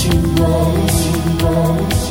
tomorrow, tomorrow.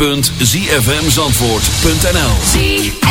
www.zfmzandvoort.nl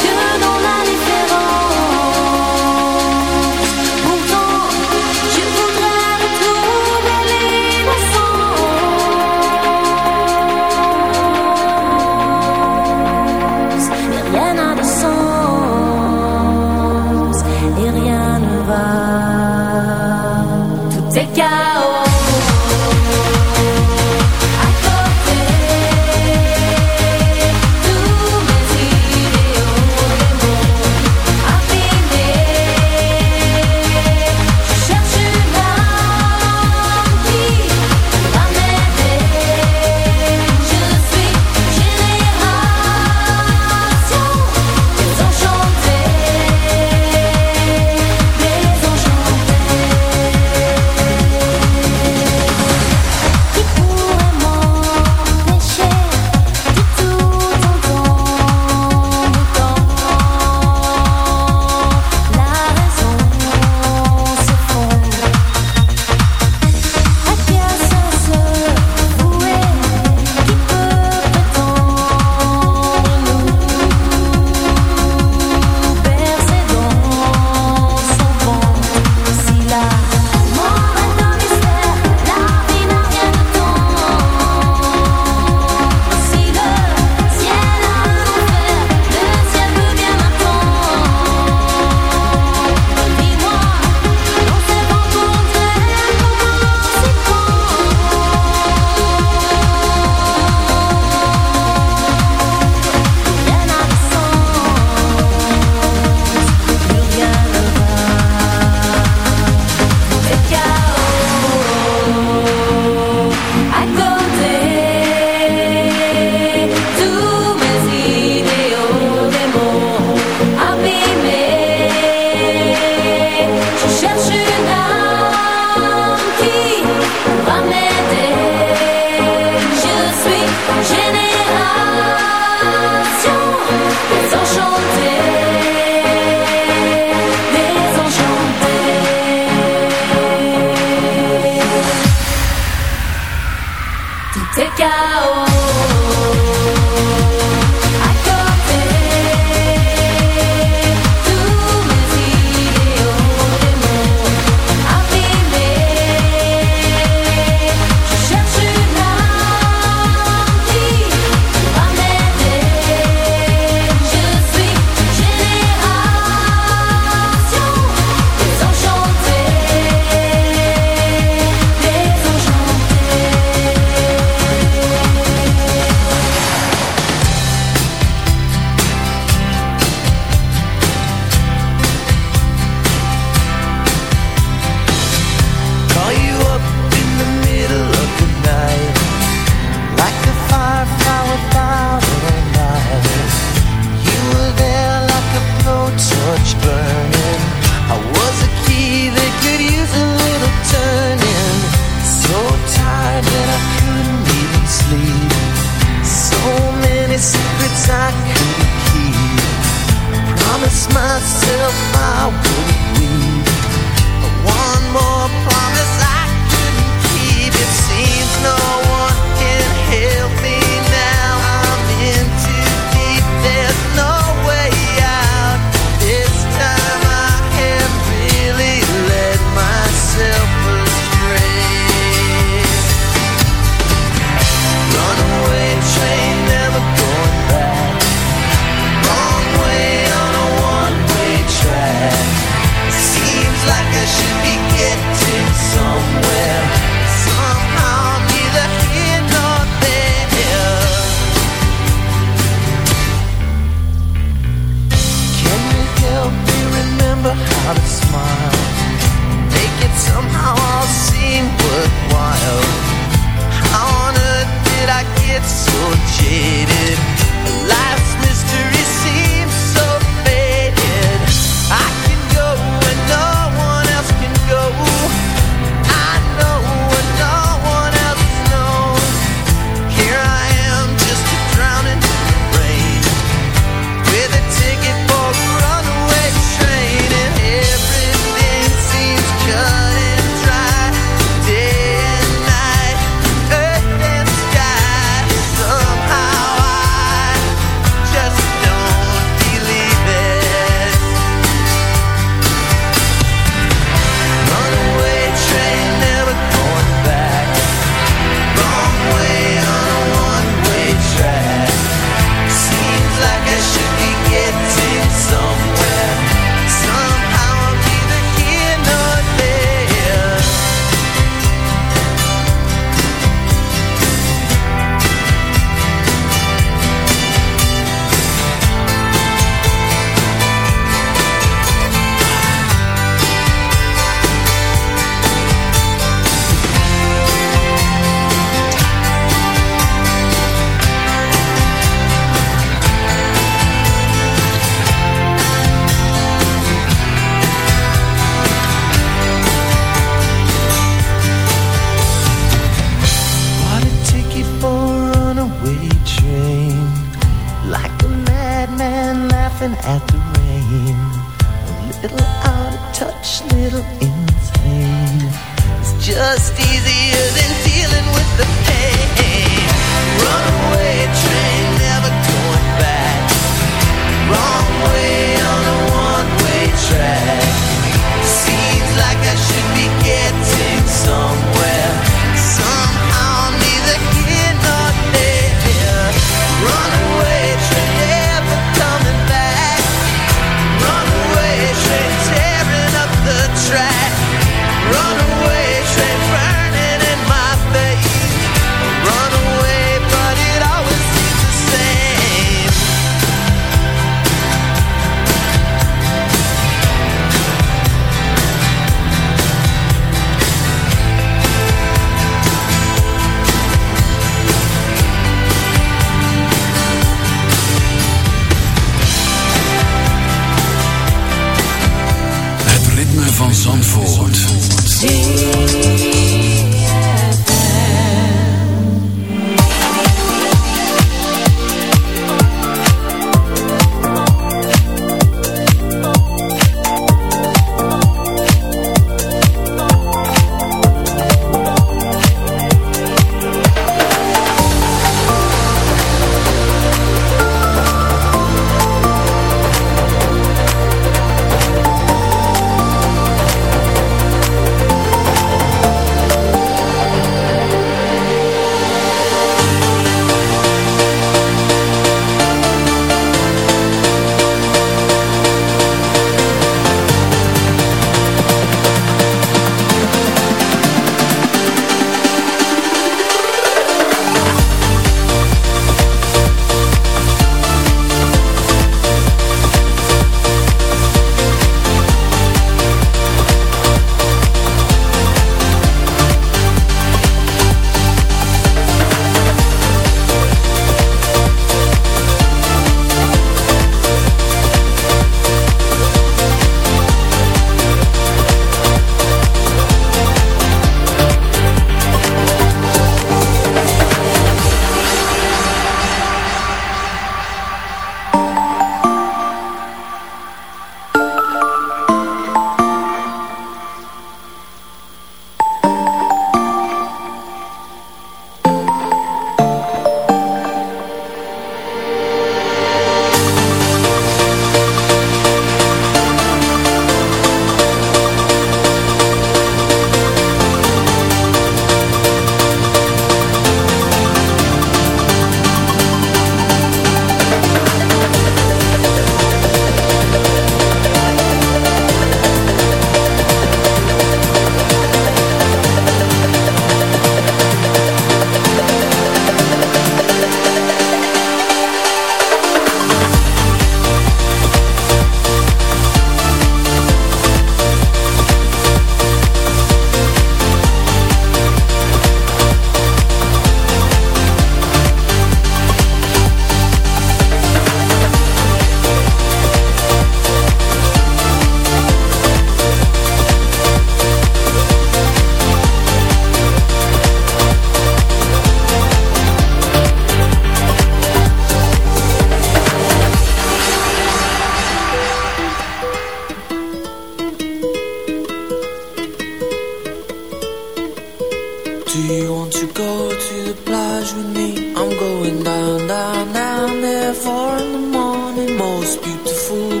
Most beautiful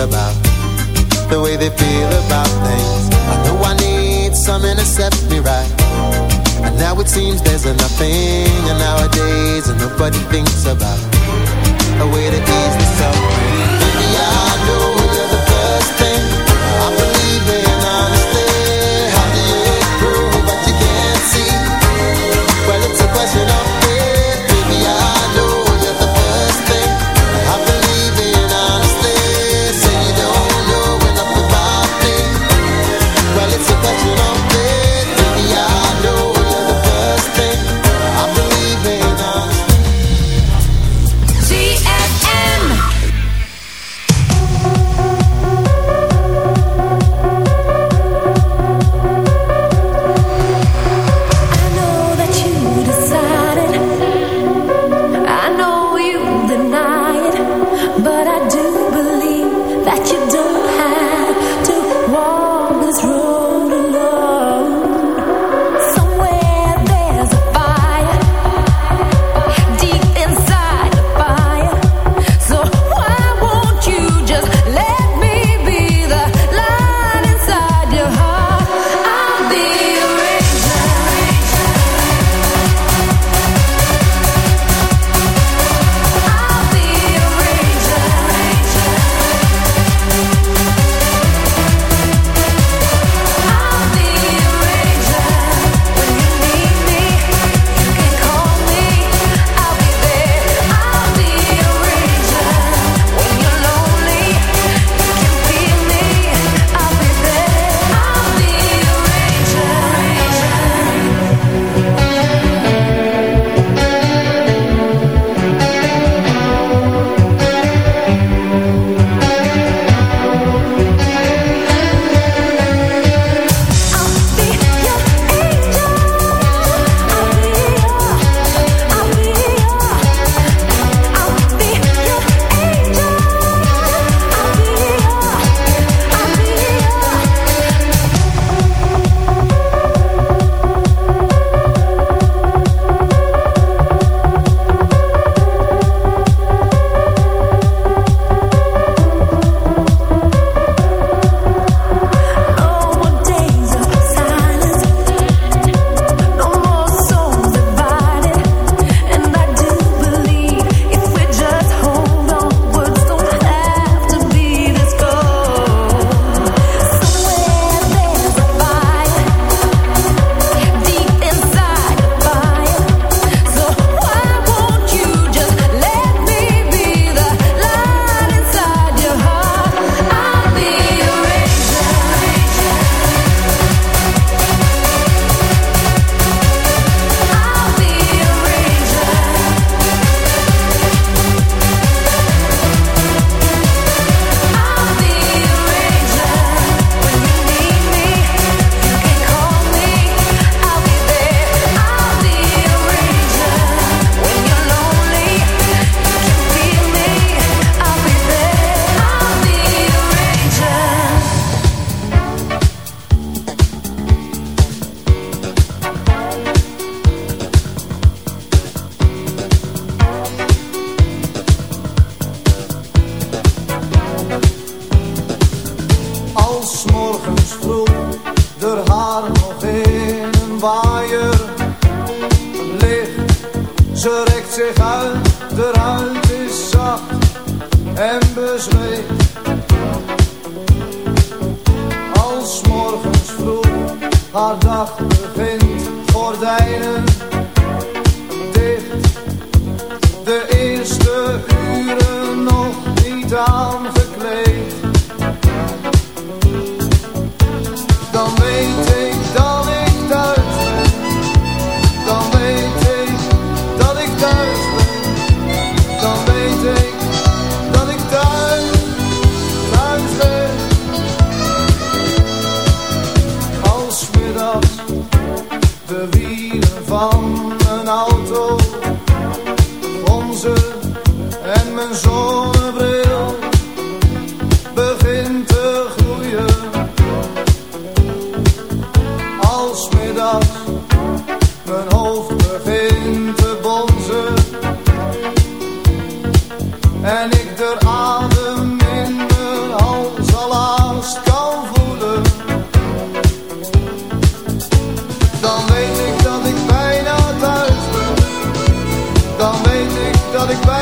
about the way they feel about things. I know I need someone to set me right. And now it seems there's a nothing, and nowadays, and nobody thinks about a way to ease the suffering. avec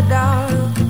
the dark.